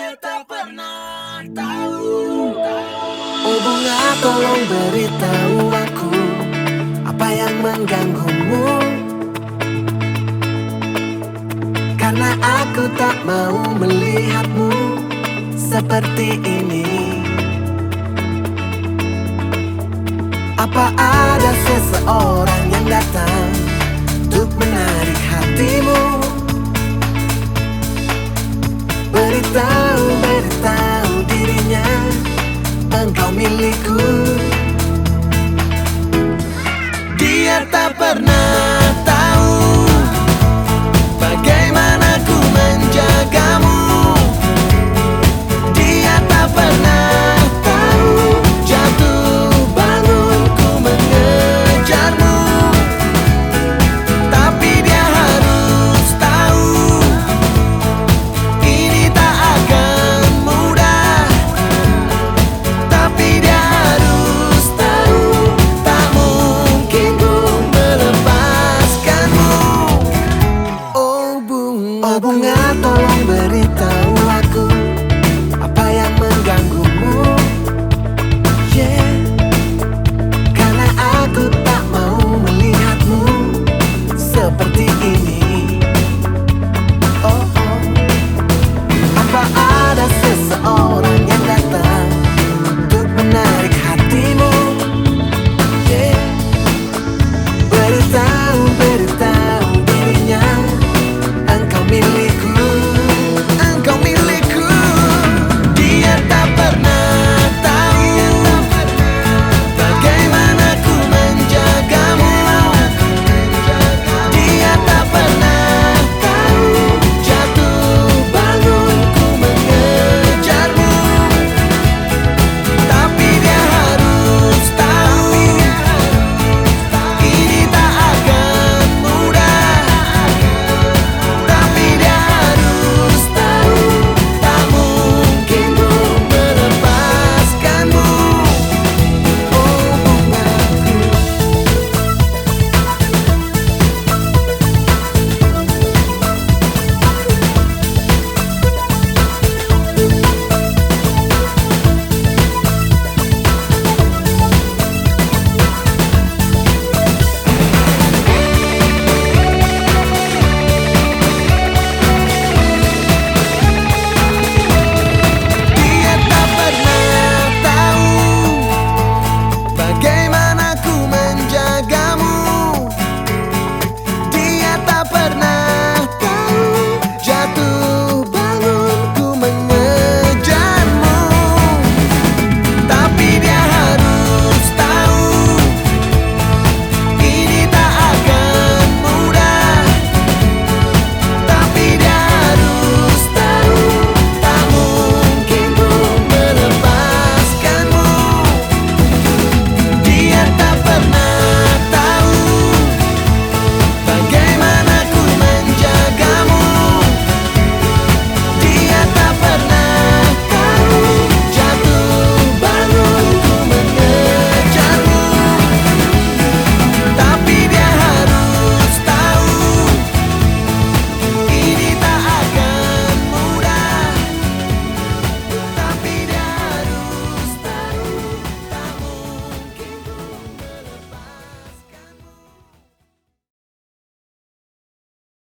dia tak pernah tahu. Oh bunga tolong beritahu aku Apa yang mengganggumu. Karena aku tak mau melihatmu Seperti ini. Apa ada seseorang yang datang Untuk menarik hatimu? Beritahu perna